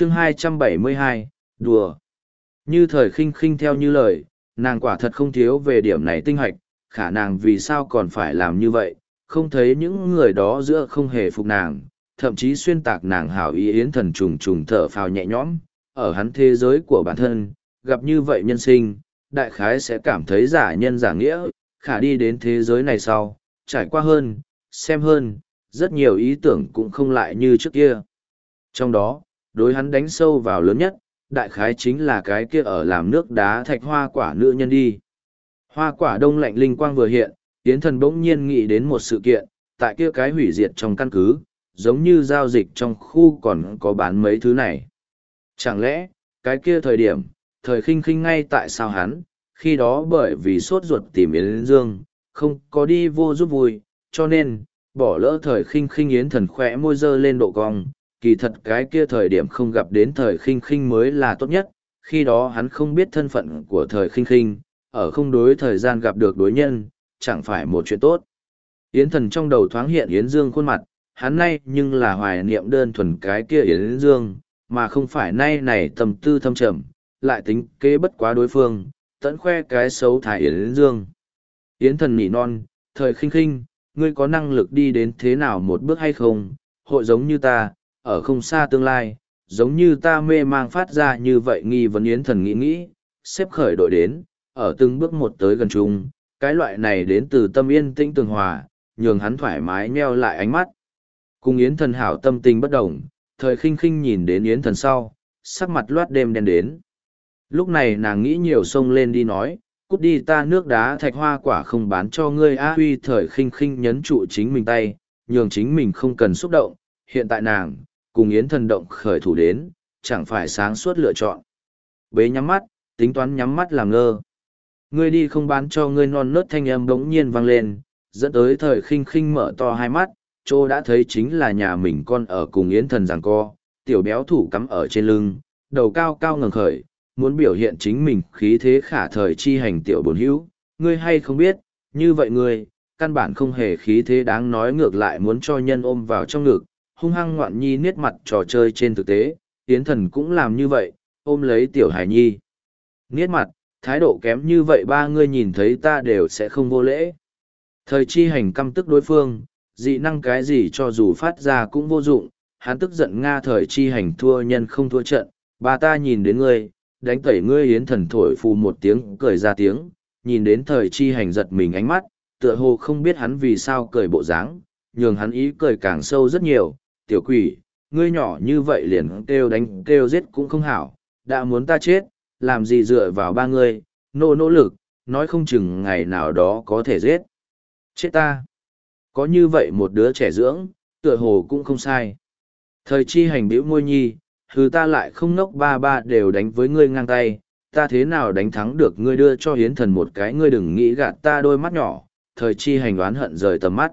chương 272, đùa. Như thời khinh khinh theo như lời, nàng quả thật không thiếu về điểm này tinh hoạch, khả nàng vì sao còn phải làm như vậy, không thấy những người đó giữa không hề phục nàng, thậm chí xuyên tạc nàng hảo ý yến thần trùng trùng thở phào nhẹ nhõm, ở hắn thế giới của bản thân, gặp như vậy nhân sinh, đại khái sẽ cảm thấy giả nhân giả nghĩa, khả đi đến thế giới này sau, trải qua hơn, xem hơn, rất nhiều ý tưởng cũng không lại như trước kia. Trong đó, đối hắn đánh sâu vào lớn nhất, đại khái chính là cái kia ở làm nước đá thạch hoa quả nữ nhân đi. Hoa quả đông lạnh linh quang vừa hiện, Yến thần bỗng nhiên nghĩ đến một sự kiện, tại kia cái hủy diệt trong căn cứ, giống như giao dịch trong khu còn có bán mấy thứ này. Chẳng lẽ, cái kia thời điểm, thời khinh khinh ngay tại sao hắn, khi đó bởi vì sốt ruột tìm Yến Dương, không có đi vô giúp vui, cho nên, bỏ lỡ thời khinh khinh Yến thần khỏe môi dơ lên độ cong, kỳ thật cái kia thời điểm không gặp đến thời khinh khinh mới là tốt nhất, khi đó hắn không biết thân phận của thời khinh khinh, ở không đối thời gian gặp được đối nhân, chẳng phải một chuyện tốt. Yến thần trong đầu thoáng hiện Yến Dương khuôn mặt, hắn nay nhưng là hoài niệm đơn thuần cái kia Yến Dương, mà không phải nay này tầm tư thâm trầm, lại tính kế bất quá đối phương, tẫn khoe cái xấu thải Yến Dương. Yến thần nỉ non, thời khinh khinh, ngươi có năng lực đi đến thế nào một bước hay không, hội giống như ta, ở không xa tương lai, giống như ta mê mang phát ra như vậy nghi vấn Yến thần nghĩ nghĩ, xếp khởi đội đến, ở từng bước một tới gần chung, cái loại này đến từ tâm yên tĩnh tường hòa, nhường hắn thoải mái nheo lại ánh mắt. Cùng Yến thần hảo tâm tình bất động, thời khinh khinh nhìn đến Yến thần sau, sắc mặt loát đêm đen đến. Lúc này nàng nghĩ nhiều sông lên đi nói, cút đi ta nước đá thạch hoa quả không bán cho ngươi a huy thời khinh khinh nhấn trụ chính mình tay, nhường chính mình không cần xúc động, hiện tại nàng, cùng Yến thần động khởi thủ đến, chẳng phải sáng suốt lựa chọn. Bế nhắm mắt, tính toán nhắm mắt làm ngơ. Ngươi đi không bán cho ngươi non nớt thanh âm bỗng nhiên vang lên, dẫn tới thời khinh khinh mở to hai mắt, chỗ đã thấy chính là nhà mình con ở cùng Yến thần giằng co, tiểu béo thủ cắm ở trên lưng, đầu cao cao ngẩng khởi, muốn biểu hiện chính mình khí thế khả thời chi hành tiểu bồn hữu, ngươi hay không biết, như vậy ngươi, căn bản không hề khí thế đáng nói ngược lại muốn cho nhân ôm vào trong ngực, hung hăng ngoạn nhi niết mặt trò chơi trên thực tế, Yến thần cũng làm như vậy, ôm lấy tiểu hải nhi. Niết mặt, thái độ kém như vậy ba ngươi nhìn thấy ta đều sẽ không vô lễ. Thời chi hành căm tức đối phương, dị năng cái gì cho dù phát ra cũng vô dụng, hắn tức giận Nga thời chi hành thua nhân không thua trận, bà ta nhìn đến ngươi, đánh tẩy ngươi yến thần thổi phù một tiếng cười ra tiếng, nhìn đến thời chi hành giật mình ánh mắt, tựa hồ không biết hắn vì sao cười bộ dáng, nhường hắn ý cười càng sâu rất nhiều, tiểu quỷ, ngươi nhỏ như vậy liền kêu đánh kêu giết cũng không hảo, đã muốn ta chết, làm gì dựa vào ba ngươi, nỗ nỗ lực, nói không chừng ngày nào đó có thể giết. Chết ta! Có như vậy một đứa trẻ dưỡng, tựa hồ cũng không sai. Thời chi hành biểu môi nhi, hừ ta lại không nốc ba ba đều đánh với ngươi ngang tay, ta thế nào đánh thắng được ngươi đưa cho hiến thần một cái ngươi đừng nghĩ gạt ta đôi mắt nhỏ, thời chi hành đoán hận rời tầm mắt.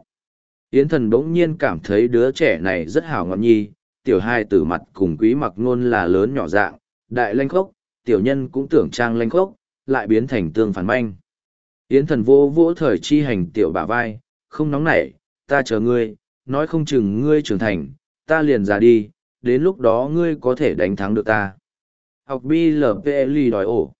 Yến thần bỗng nhiên cảm thấy đứa trẻ này rất hảo ngọn nhi, tiểu hai tử mặt cùng quý mặc ngôn là lớn nhỏ dạng, đại lanh khốc, tiểu nhân cũng tưởng trang lanh khốc, lại biến thành tương phản manh. Yến thần vô vỗ thời chi hành tiểu bả vai, không nóng nảy, ta chờ ngươi, nói không chừng ngươi trưởng thành, ta liền ra đi, đến lúc đó ngươi có thể đánh thắng được ta. Học BLPLI đòi ổ.